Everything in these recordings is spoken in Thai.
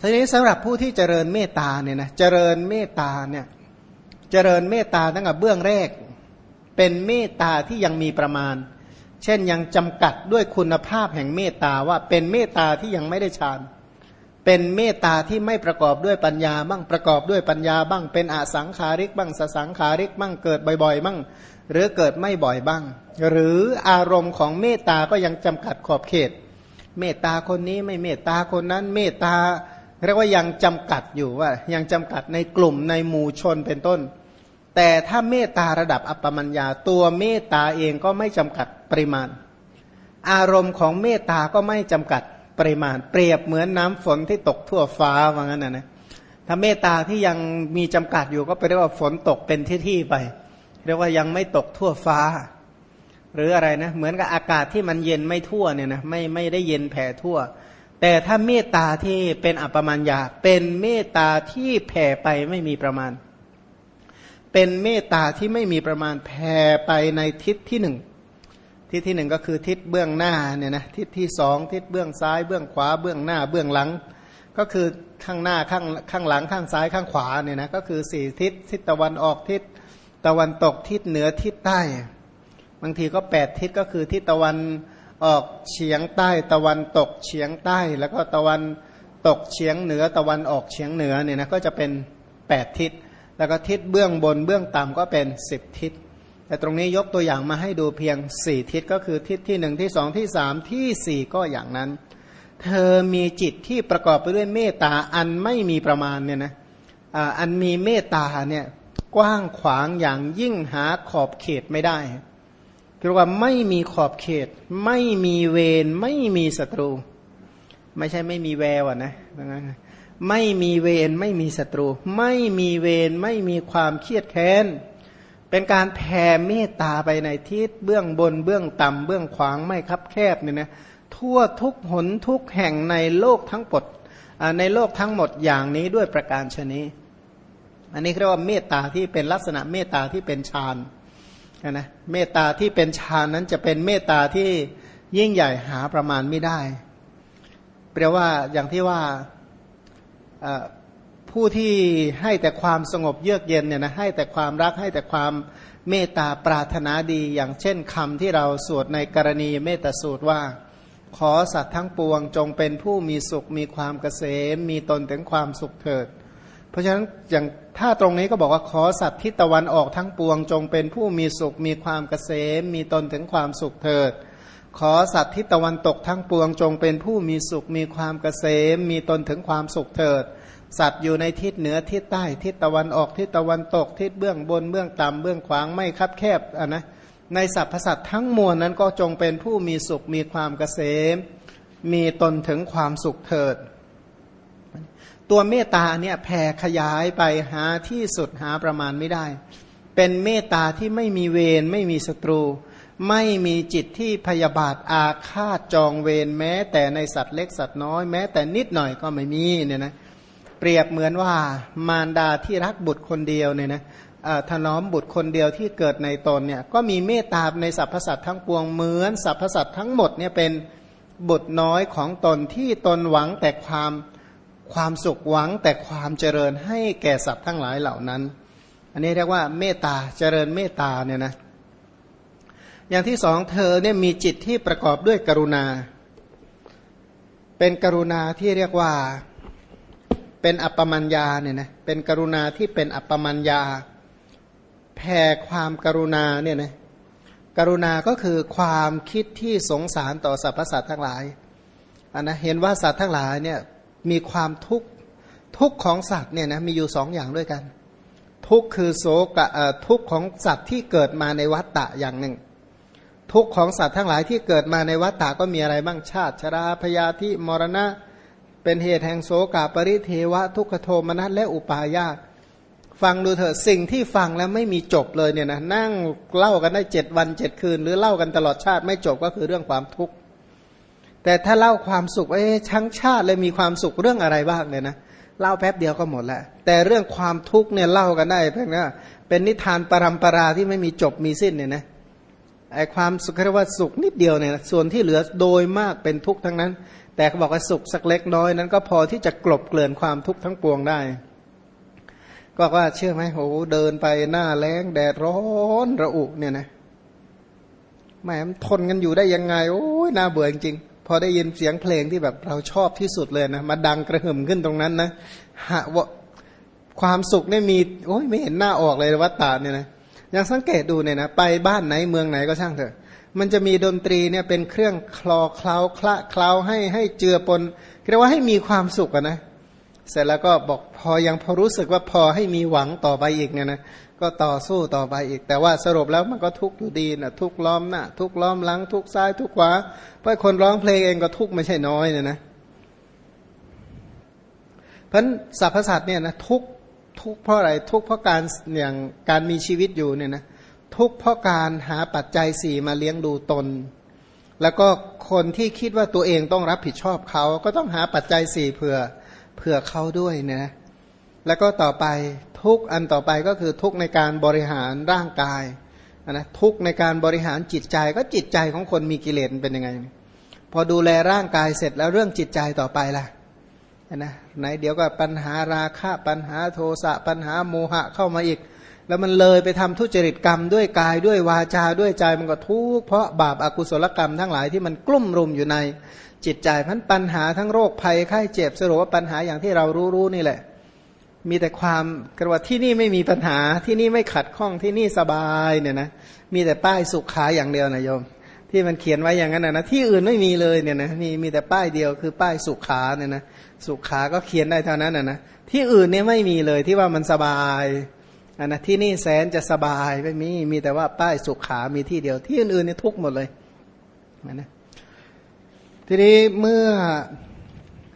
ทีนี้สำหรับผู้ที่เจริญเมตตาเนี่ยนะเจริญเมตตาเนี่ยเจริญเมตตาตั้งแต่เบื้องแรก เป็นเมตตาที่ยังมีประมาณ เช่นยังจำกัดด้วยคุณภาพแห่งเมตตาว่าเป็นเมตตาที่ยังไม่ได้ฌานเป็นเมตตาที่ไม่ประกอบด้วยปัญญาบ้างประกอบด้วยปัญญาบ้าง เป็นอสังขาริกบ้างสสังขาริกบ้างเกิดบ่อยๆบ้างหรือเกิดไม่บ่อยบ้าง หรืออารมณ์ของเมตตาก็ยังจำกัดขอบเขต เมตตาคนนี้ไม่เมตตาคนนั้นเมตตา เรียกว่ายังจำกัดอยู่ว่า ยังจำกัดในกลุ่มในหมู่ชนเป็นต้น แต่ถ้าเมตตาระดับอัปปมัญญาตัวเมตตาเองก็ไม่จำกัดปริมาณ อารมณ์ของเมตตาก็ไม่จำกัดปริมาณ เปรียบเหมือนน้ำฝนที่ตกทั่วฟ้าว่างั้นนะนะถ้าเมตตาที่ยังมีจำกัดอยู่ก็ไปเรียกว่าฝนตกเป็นที่ๆไป เรียกว่ายังไม่ตกทั่วฟ้า หรืออะไรนะ เหมือนกับอากาศที่มันเย็นไม่ทั่วเนี่ยนะไม่ไม่ได้เย็นแผ่ทั่ว แต่ถ้าเมตตาที่เป็นอัปปมัญญาเป็นเมตตาที่แผ่ไปไม่มีประมาณ เป็นเมตตาที่ไม่มีประมาณแผ่ไปในทิศที่หนึ่งทิศที่หนึ่งก็คือทิศเบื้องหน้าเนี่ยนะทิศที่สองทิศเบื้องซ้าย เบื้องขวาเบื้องหน้าเบื้องหลัง ก็คือข้างหน้าข้างข้างหลังข้างซ้ายข้างขวาเนี่ยนะก็คือสี่ทิศทิศตะวันออกทิศตะวันตกทิศเหนือทิศใต้ บางทีก็แปดทิศก็คือทิศตะวัน ออกเฉียงใต้ตะวันตกเฉียงใต้ แล้วก็ตะวันตกเฉียงเหนือตะวันออกเฉียงเหนือเนี่ยนะก็จะเป็นแปดทิศ แล้วก็ทิศเบื้องบนเบื้องต่ำก็เป็นสิบทิศ แต่ตรงนี้ยกตัวอย่างมาให้ดูเพียงสี่ทิศก็คือทิศที่หนึ่งที่สองที่สามที่สี่ก็อย่างนั้น เธอมีจิตที่ประกอบไปด้วยเมตตาอันไม่มีประมาณเนี่ยนะอันมีเมตตาเนี่ยกว้างขวางอย่างยิ่งหาขอบเขตไม่ได้ คือว่าไม่มีขอบเขต ไม่มีเวรไม่มีศัตรู ไม่ใช่ไม่มีแววนะไม่มีเวรไม่มีศัตรู ไม่มีเวรไม่มีความเครียดแค้น เป็นการแผ่เมตตาไปในทิศเบื้องบนเบื้องต่ำเบื้องขวางไม่คับแคบเนี่ยนะทั่วทุกหนทุกแห่งในโลกทั้งปดในโลกทั้งหมดอย่างนี้ด้วยประการชนีอันนี้เรียกว่าเมตตาที่เป็นลักษณะเมตตาที่เป็นฌาน นะเมตตาที่เป็นฌานนั้นจะเป็นเมตตาที่ยิ่งใหญ่หาประมาณไม่ได้แปลว่าอย่างที่ว่าผู้ที่ให้แต่ความสงบเยือกเย็นเนี่ยนะให้แต่ความรักให้แต่ความเมตตาปรารถนาดีอย่างเช่นคำที่เราสวดในกรณีเมตสูตรว่า ขอสัตว์ทั้งปวงจงเป็นผู้มีสุขมีความเกษมมีตนถึงความสุขเถิด ราะฉะนั้นอย่างถ้าตรงนี้ก็บอกว่าขอสัตว์ทิศตะวันออกทั้งปวงจงเป็นผู้มีสุขมีความเกษม มีตนถึงความสุขเถิด ขอสัตว์ทิศตะวันตกทั้งปวงจงเป็นผู้มีสุขมีความเกษม มีตนถึงความสุขเถิด สัตว์อยู่ในทิศเหนือทิศใต้ทิศตะวันออกทิศตะวันตกทิศเบื้องบนเบื้องต่ำเบื้องขวางไม่คับแคบอะนะในสรรพสัตว์ทั้งมวลนั้นก็จงเป็นผู้มีสุขมีความเกษม มีตนถึงความสุขเถิด ตัวเมตตาเนี่ยแผ่ขยายไปหาที่สุดหาประมาณไม่ได้ เป็นเมตตาที่ไม่มีเวรไม่มีศัตรู ไม่มีจิตที่พยาบาทอาฆาตจองเวรแม้ แต่ในสัตว์เล็กสัตว์น้อยแม้ แต่นิดหน่อยก็ไม่มีเนี่ยนะเปรียบเหมือนว่ามารดาที่รักบุตรคนเดียวเนี่ยนะถนอมบุตรคนเดียวที่เกิดในตนเนี่ยก็มีเมตตาในสรรพสัตว์ทั้งปวงเหมือนสรรพสัตว์ทั้งหมดเนี่ยเป็นบุตรน้อยของตนที่ตนหวังแต่ความ ความสุขหวังแต่ความเจริญให้แก่สัตว์ทั้งหลายเหล่านั้น อันนี้เรียกว่าเมตตาเจริญเมตตาเนี่ยนะอย่างที่สองเธอเนี่ยมีจิตที่ประกอบด้วยกรุณา เป็นกรุณาที่เรียกว่าเป็นอัปปมัญญาเนี่ยนะเป็นกรุณาที่เป็นอัปปมัญญาแผ่ความกรุณาเนี่ยนะกรุณาก็คือความคิดที่สงสารต่อสรรพสัตว์ทั้งหลายอันนะเห็นว่าสัตว์ทั้งหลายเนี่ย มีความทุกข์ทุกข์ของสัตว์เนี่ยนะมีอยู่สองอย่างด้วยกัน ทุกข์คือโศกทุกข์ของสัตว์ที่เกิดมาในวัฏฏะอย่างหนึ่ง ทุกข์ของสัตว์ทั้งหลายที่เกิดมาในวัฏฏะก็มีอะไรบ้างชาติชราพยาธิมรณะ เป็นเหตุแห่งโศกาปริเทวะ ทุกขโทมนัสและอุปาญาตฟังดูเถอะสิ่งที่ฟังแล้วไม่มีจบเลยเนี่ยนะนั่งเล่ากันได้เจ็ดวันเจ็ดคืน หรือเล่ากันตลอดชาติไม่จบก็คือเรื่องความทุกข์ แต่ถ้าเล่าความสุขเอ้ชั้งชาติเลยมีความสุขเรื่องอะไรบ้างเนี่ยนะเล่าแป๊บเดียวก็หมดแล้ว แต่เรื่องความทุกข์เนี่ยเล่ากันได้เพียงนะเป็นนิทานปรำปราที่ไม่มีจบมีสิ้นเนี่ยนะไอความสุขเรียกว่าสุขนิดเดียวเนี่ยส่วนที่เหลือโดยมากเป็นทุกข์ทั้งนั้น แต่เขาบอกว่าสุขสักเล็กน้อยนั้น ก็พอที่จะกลบเกลื่อนความทุกข์ทั้งปวงได้ ก็ว่าเชื่อไหมโอ้เดินไปหน้าแล้งแดดร้อนระอุเนี่ยนะแหมทนกันอยู่ได้ยังไงโอ้ยน่าเบื่อจริง พอได้ยินเสียงเพลงที่แบบเราชอบที่สุดเลยนะมาดังกระหึ่มขึ้นตรงนั้นนะหะว่าความสุขเนี่ยมีโอ้ยไม่เห็นหน้าออกเลยวัตตาเนี่ยนะยังสังเกตดูเนี่ยนะไปบ้านไหนเมืองไหนก็ช่างเถอะ มันจะมีดนตรีเนี่ยเป็นเครื่องคลอเคล้าคละเคล้าให้ให้เจือปนเรียกว่าให้มีความสุขนะเสร็จแล้วก็บอกพอยังพอรู้สึกว่าพอให้มีหวังต่อไปอีกเนี่ยนะ ก็ต่อสู้ต่อไปอีก แต่ว่าสรุปแล้วมันก็ทุกข์อยู่ดีนะทุกล้อมหน้าทุกล้อมหลัง ทุกซ้ายทุกขวาเพราะคนร้องเพลงเองก็ทุกข์ไม่ใช่น้อยเนี่ยนะเพราะสรรพสัตว์เนี่ยนะทุกทุกเพราะอะไรทุกเพราะการอย่างการมีชีวิตอยู่เนี่ยนะทุกเพราะการหาปัจจัยสี่มาเลี้ยงดูตน แล้วก็คนที่คิดว่าตัวเองต้องรับผิดชอบเขาก็ต้องหาปัจจัยสี่เผื่อเผื่อเขาด้วยนะ แล้วก็ต่อไปทุกอันต่อไปก็คือทุกในการบริหารร่างกายนะทุกในการบริหารจิตใจก็จิตใจของคนมีกิเลสเป็นยังไง พอดูแลร่างกายเสร็จแล้วเรื่องจิตใจต่อไปล่ะนะไหนเดี๋ยวก็ปัญหาราคะปัญหาโทสะปัญหาโมหะเข้ามาอีก แล้วมันเลยไปทำทุจริตกรรมด้วยกายด้วยวาจาด้วยใจมันก็ทุกข์เพราะบาปอากุศลกรรมทั้งหลายที่มันกลุ่มรุมอยู่ในจิตใจพันปัญหาทั้งโรคภัยไข้เจ็บสรุปว่าปัญหาอย่างที่เรารู้ๆนี่แหละ มีแต่ความกระว่าที่นี่ไม่มีปัญหาที่นี่ไม่ขัดข้องที่นี่สบายเนี่ยนะมีแต่ป้ายสุขขาอย่างเดียวนะโยม ที่มันเขียนไว้อย่างนั้นนะที่อื่นไม่มีเลยเนี่ยนะมีมีแต่ป้ายเดียวคือป้ายสุขขาเนี่ยนะสุขขาก็เขียนได้เท่านั้นนะนะที่อื่นเนี่ยไม่มีเลยที่ว่ามันสบายอันนะที่นี่แสนจะสบายไม่มีมีแต่ว่าป้ายสุขขามีที่เดียว ที่อื่นๆเนี่ยทุกหมดเลยนะทีนี้เมื่อ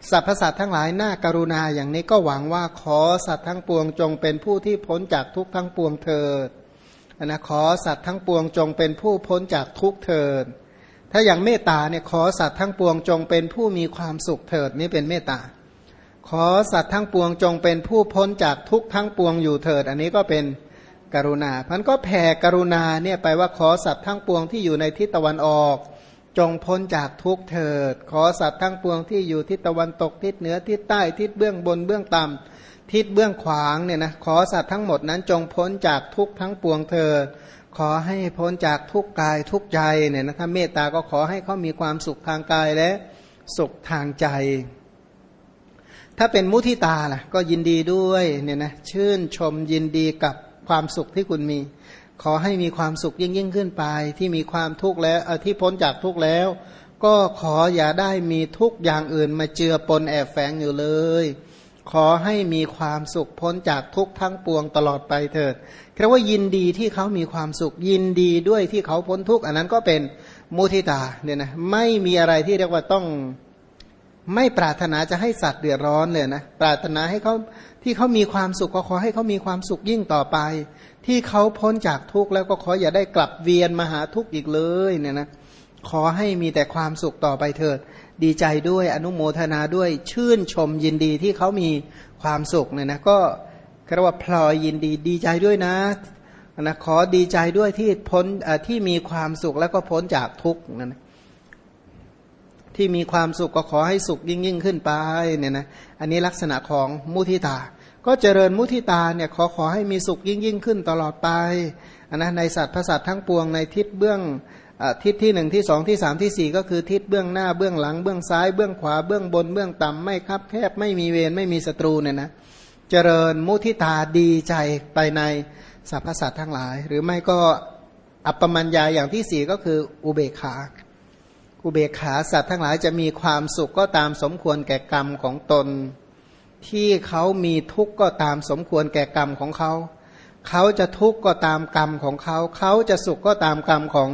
สรรพสัตว์ทั้งหลายน่าการุณาอย่างนี้ก็หวังว่าขอสัตว์ทั้งปวงจงเป็นผู้ที่พ้นจากทุกทั้งปวงเถิดนะขอสัตว์ทั้งปวงจงเป็นผู้พ้นจากทุกเถิด ถ้าอย่างเมตตาเนี่ยขอสัตว์ทั้งปวงจงเป็นผู้มีความสุขเถิดนี่เป็นเมตตา ขอสัตว์ทั้งปวงจงเป็นผู้พ้นจากทุกทั้งปวงอยู่เถิด อันนี้ก็เป็นกรุณาพันก็แผ่กรุณาเนี่ยไปว่าขอสัตว์ทั้งปวงที่อยู่ในทิศตะวันออก จงพ้นจากทุกเถิด ขอสัตว์ทั้งปวงที่อยู่ทิศตะวันตกทิศเหนือทิศใต้ทิศเบื้องบนเบื้องต่ำทิศเบื้องขวางเนี่ยนะขอสัตว์ทั้งหมดนั้นจงพ้นจากทุกทั้งปวงเถิด ขอให้พ้นจากทุกกายทุกใจเนี่ยนะถ้าเมตตาก็ขอให้เขามีความสุขทางกายและสุขทางใจ ถ้าเป็นมุทิตาล่ะก็ยินดีด้วยเนี่ยนะชื่นชมยินดีกับความสุขที่คุณมี ขอให้มีความสุขยิ่งยิ่งขึ้นไป ที่มีความทุกข์แล้วที่พ้นจากทุกข์แล้ว ก็ขออย่าได้มีทุกอย่างอื่นมาเจือปนแอบแฝงอยู่เลย ขอให้มีความสุขพ้นจากทุกทั้งปวงตลอดไปเถิดแค่ว่ายินดีที่เขามีความสุขยินดีด้วยที่เขาพ้นทุกข์อันนั้นก็เป็นมุทิตาเนี่ยนะไม่มีอะไรที่เรียกว่าต้อง ไม่ปรารถนาจะให้สัตว์เดือดร้อนเลยนะปรารถนาให้เขาที่เขามีความสุขก็ขอให้เขามีความสุขยิ่งต่อไป ที่เขาพ้นจากทุกข์แล้วก็ขออย่าได้กลับเวียนมาหาทุกข์อีกเลยเนี่ยนะขอให้มีแต่ความสุขต่อไปเถิด ดีใจด้วยอนุโมทนาด้วยชื่นชมยินดีที่เขามีความสุขเนี่ยนะก็เรียกว่าพลอยยินดีดีใจด้วยนะนะขอดีใจด้วยที่พ้นที่มีความสุขแล้วก็พ้นจากทุกข์นั่น ที่มีความสุขก็ขอให้สุขยิ่งยิ่งขึ้นไปเนี่ยนะอันนี้ลักษณะของมุทิตา ก็เจริญมุทิตาเนี่ยขอขอให้มีสุขยิ่งยิ่งขึ้นตลอดไปนนะในสัตว์พระสัตว์ทั้งปวงในทิศเบื้องทิศที่หนึ่งที่สองที่สามที่สี่ก็คือทิศเบื้องหน้าเบื้องหลังเบื้องซ้ายเบื้องขวาเบื้องบนเบื้องต่ำไม่คับแคบไม่มีเวรไม่มีศัตรูเนี่ยนะเจริญมุทิตาดีใจไปในสรรพสัตว์ทั้งหลาย หรือไม่ก็อัปปมัญญาอย่างที่สี่ก็คืออุเบกขา อุเบกขาสัตว์ทั้งหลายจะมีความสุขก็ตามสมควรแก่กรรมของตน ที่เขามีทุกข์ก็ตามสมควรแก่กรรมของเขา เขาจะทุกข์ก็ตามกรรมของเขา เขาจะสุขก็ตามกรรมของ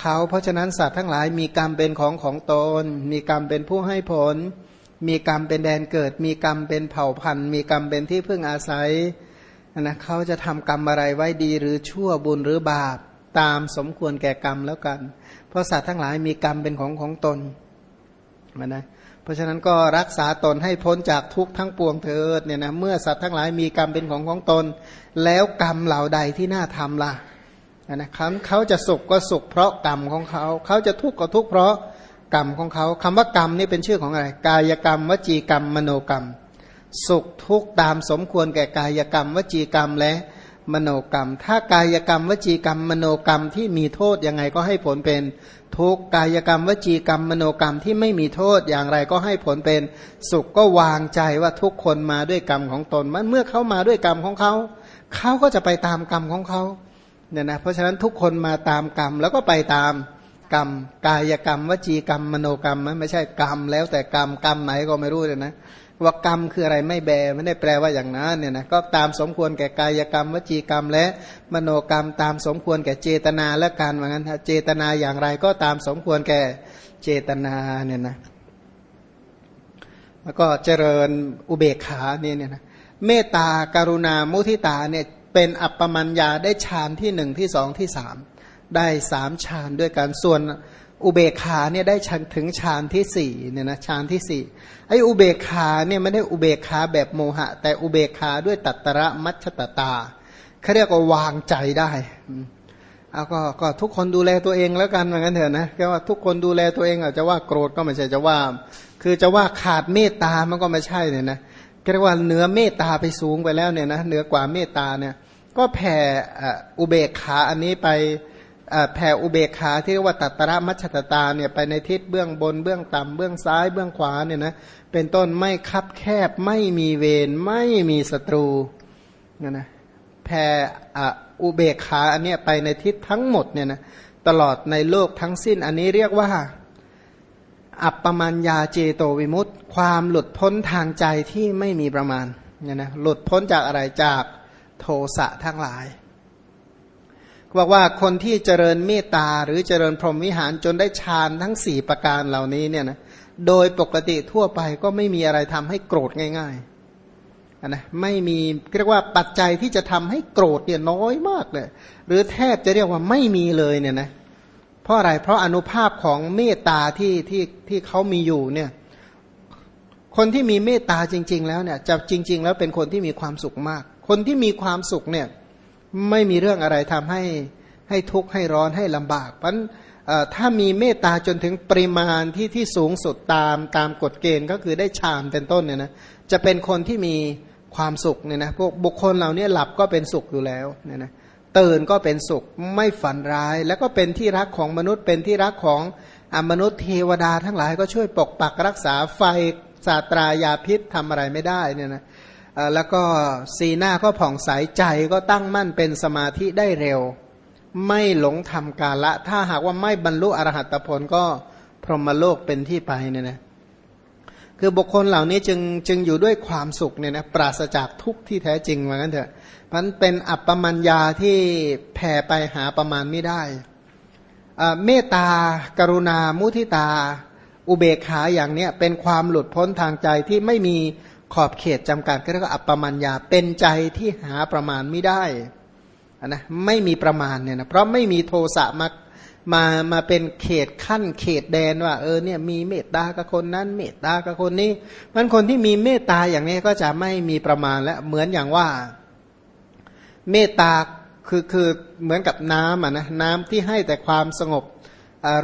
เขา เพราะฉะนั้นสัตว์ทั้งหลายมีกรรมเป็นของของตน มีกรรมเป็นผู้ให้ผล มีกรรมเป็นแดนเกิด มีกรรมเป็นเผ่าพันธุ์ มีกรรมเป็นที่พึ่งอาศัยนะเขาจะทำกรรมอะไรไว้ดีหรือชั่วบุญหรือบาป ตามสมควรแก่กรรมแล้วกัน เพราะสัตว์ทั้งหลายมีกรรมเป็นของของตนมันนะเพราะฉะนั้นก็รักษาตนให้พ้นจากทุกข์ทั้งปวงเถิดเนี่ยนะเมื่อสัตว์ทั้งหลายมีกรรมเป็นของของตน แล้วกรรมเหล่าใดที่น่าทำล่ะนะครับเขาจะสุขก็สุขเพราะกรรมของเขา เขาจะทุกข์ก็ทุกข์เพราะกรรมของเขาคำว่ากรรมนี่เป็นชื่อของอะไร กายกรรม วจีกรรม มโนกรรม สุขทุกข์ตามสมควรแก่กายกรรม วจีกรรมและ มโนกรรม ถ้ากายกรรม วจีกรรม มโนกรรมที่มีโทษยังไงก็ให้ผลเป็นทุกกายกรรม วจีกรรม มโนกรรมที่ไม่มีโทษอย่างไรก็ให้ผลเป็นสุขก็วางใจว่าทุกคนมาด้วยกรรมของตนมันเมื่อเขามาด้วยกรรมของเขาเขาก็จะไปตามกรรมของเขาเนี่ยนะเพราะฉะนั้นทุกคนมาตามกรรมแล้วก็ไปตามกรรม กายกรรม วจีกรรม มโนกรรมไม่ใช่กรรม แล้วแต่กรรมกรรมไหนก็ไม่รู้เลยนะ ว่ากรรมคืออะไรไม่แบไม่ได้แปลว่าอย่างนั้นเนี่ยนะก็ตามสมควรแก่กายกรรม วจีกรรม และมโนกรรม ตามสมควรแก่เจตนาและการว่างั้นเจตนาอย่างไรก็ตามสมควรแก่เจตนาเนี่ยนะแล้วก็เจริญอุเบกขาเนี่ยเนี่ยนะเมตตาการุณามุทิตาเนี่ยเป็นอัปปมัญญาได้ฌานที่หนึ่งที่สองที่สามได้สามฌานด้วยกันส่วน อุเบกขาเนี่ยได้ชันถึงฌานที่สี่เนี่ยนะฌานที่สี่ไอ้อุเบกขาเนี่ยไม่ได้อุเบกขาแบบโมหะ แต่อุเบกขาด้วยตัตระมัชตตาเขาเรียกว่าวางใจได้เอาก็ก็ทุกคนดูแลตัวเองแล้วกันเหมือนกันเถอะนะแค่ว่าทุกคนดูแลตัวเองอาจจะว่าโกรธก็ไม่ใช่จะว่า คือจะว่าขาดเมตตามันก็ไม่ใช่เนี่ยนะเรียกว่าเนื้อเมตตาไปสูงไปแล้วเนี่ยนะเหนือกว่าเมตตาเนี่ย ก็แผ่อุเบกขาอันนี้ไป แผ่อุเบกขาที่เรียกว่าตัตระมัชตตาเนี่ยไปในทิศเบื้องบนเบื้องต่ำเบื้องซ้ายเบื้องขวาเนี่ยนะเป็นต้นไม่คับแคบไม่มีเวรไม่มีศัตรูนะนะแผ่อุเบกขาอันเนี้ยไปในทิศทั้งหมดเนี่ยนะตลอดในโลกทั้งสิ้นอันนี้เรียกว่าอัปปมัญญาเจโตวิมุตต์ความหลุดพ้นทางใจที่ไม่มีประมาณเนี่ยนะหลุดพ้นจากอะไรจากโทสะทั้งหลาย บอกว่าคนที่เจริญเมตตาหรือเจริญพรหมวิหารจนได้ฌานทั้งสี่ประการเหล่านี้เนี่ยนะโดยปกติทั่วไปก็ไม่มีอะไรทำให้โกรธง่ายๆนะไม่มีเรียกว่าปัจจัยที่จะทำให้โกรธเนี่ยน้อยมากเลย หรือแทบจะเรียกว่าไม่มีเลยเนี่ยนะเพราะอะไรเพราะอนุภาพของเมตตาที่ที่ที่เขามีอยู่เนี่ยคนที่มีเมตตาจริง ๆ แล้วเนี่ยจะจริง ๆ แล้วเป็นคนที่มีความสุขมาก คนที่มีความสุขเนี่ย ไม่มีเรื่องอะไรทำให้ให้ทุกข์ให้ร้อนให้ลำบากเพราะถ้ามีเมตตาจนถึงปริมาณที่ที่สูงสุดตามตามกฎเกณฑ์ก็คือได้ฌานเป็นต้นเนี่ยนะจะเป็นคนที่มีความสุขเนี่ยนะพวกบุคคลเหล่านี้หลับก็เป็นสุขอยู่แล้วเนี่ยนะตื่นก็เป็นสุขไม่ฝันร้าย แล้วก็เป็นที่รักของมนุษย์เป็นที่รักของอมนุษย์เทวดาทั้งหลายก็ช่วยปกปักรักษาไฟศาตรายาพิษทำอะไรไม่ได้เนี่ยนะ แล้วก็สีหน้าก็ผ่องใสใจก็ตั้งมั่นเป็นสมาธิได้เร็ว ไม่หลงทำกาละ ถ้าหากว่าไม่บรรลุอรหัตผลก็พรหมโลกเป็นที่ไปเนี่ยนะคือบุคคลเหล่านี้จึงจึงอยู่ด้วยความสุขเนี่ยนะปราศจากทุกข์ที่แท้จริงว่างั้นเถอะมันเป็นอัปปมัญญาที่แผ่ไปหาประมาณไม่ได้เมตตากรุณามุทิตา อุเบกขาอย่างเนี้ยเป็นความหลุดพ้นทางใจที่ไม่มี ขอบเขตจำกัดก็เรียกว่าอัปปมัญญาเป็นใจที่หาประมาณไม่ได้นะไม่มีประมาณเนี่ยนะเพราะไม่มีโทสะมามามาเป็นเขตขั้นเขตแดนว่า เออเนี่ยมีเมตตากับคนนั้น เมตตากับคนนี้มันคนที่มีเมตตาอย่างนี้ก็จะไม่มีประมาณและเหมือนอย่างว่า เมตตาคือคือเหมือนกับน้ำอะนะน้ำที่ให้แต่ความสงบ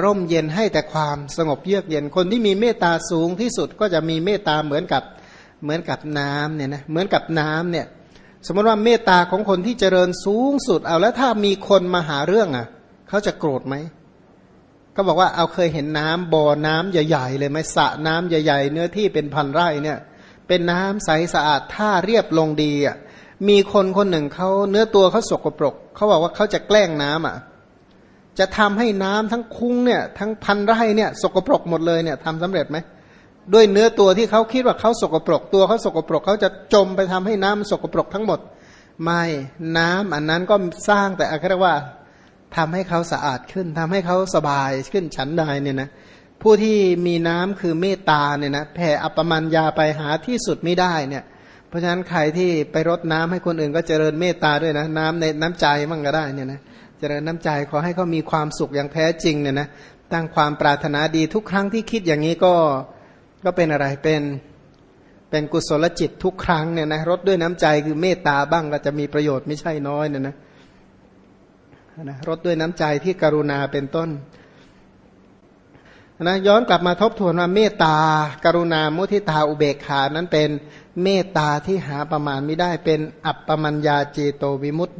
ร่มเย็นให้แต่ความสงบเยือกเย็นคนที่มีเมตตาสูงที่สุดก็จะมีเมตตาเหมือนกับ เหมือนกับน้ำเนี่ยนะเหมือนกับน้ำเนี่ย สมมติว่าเมตตาของคนที่เจริญสูงสุดเอาแล้วถ้ามีคนมาหาเรื่องอะเขาจะโกรธไหมก็บอกว่าเอาเคยเห็นน้ำบ่อน้ำใหญ่ ๆ เลยไหมสระน้ำใหญ่ ๆ เนื้อที่เป็นพันไร่เนี่ย เป็นน้ำใสสะอาดท่าเรียบลงดีอะมีคนคนหนึ่งเขาเนื้อตัวเขาสกปรกเขาบอกว่าเขาจะแกล้งน้ำอะจะทำให้น้ำทั้งคุ้งเนี่ย ทั้งพันไร่เนี่ย สกปรกหมดเลยเนี่ยทำสำเร็จไหม ด้วยเนื้อตัวที่เขาคิดว่าเขาสกปรกตัวเขาสกปรกเขาจะจมไปทำให้น้ำสกปรกทั้งหมด ไม่น้ำอันนั้นก็สร้างแต่อะไรกว่าทำให้เขาสะอาดขึ้นทำให้เขาสบายขึ้นฉันใดเนี่ยนะผู้ที่มีน้ำคือเมตตาเนี่ยนะแผ่อัปปมัญญาไปหาที่สุดไม่ได้เนี่ย เพราะฉะนั้นใครที่ไปรดน้ำให้คนอื่นก็เจริญเมตตาด้วยนะน้ำในน้ำใจมั่งก็ได้เนี่ยนะเจริญน้ำใจขอให้เขามีความสุขอย่างแท้จริงเนี่ยนะตั้งความปรารถนาดีทุกครั้งที่คิดอย่างนี้ก็ ก็เป็นอะไรเป็นเป็นกุศลจิตทุกครั้งเนี่ยนะรดด้วยน้ำใจคือเมตตาบ้างก็จะมีประโยชน์ไม่ใช่น้อยเนี่ยนะนะรดด้วยน้ำใจที่กรุณาเป็นต้นนะย้อนกลับมาทบทวนว่าเมตตากรุณามุทิตาอุเบกขานั้นเป็นเมตตาที่หาประมาณไม่ได้เป็นอัปปมัญญาเจโตวิมุตติ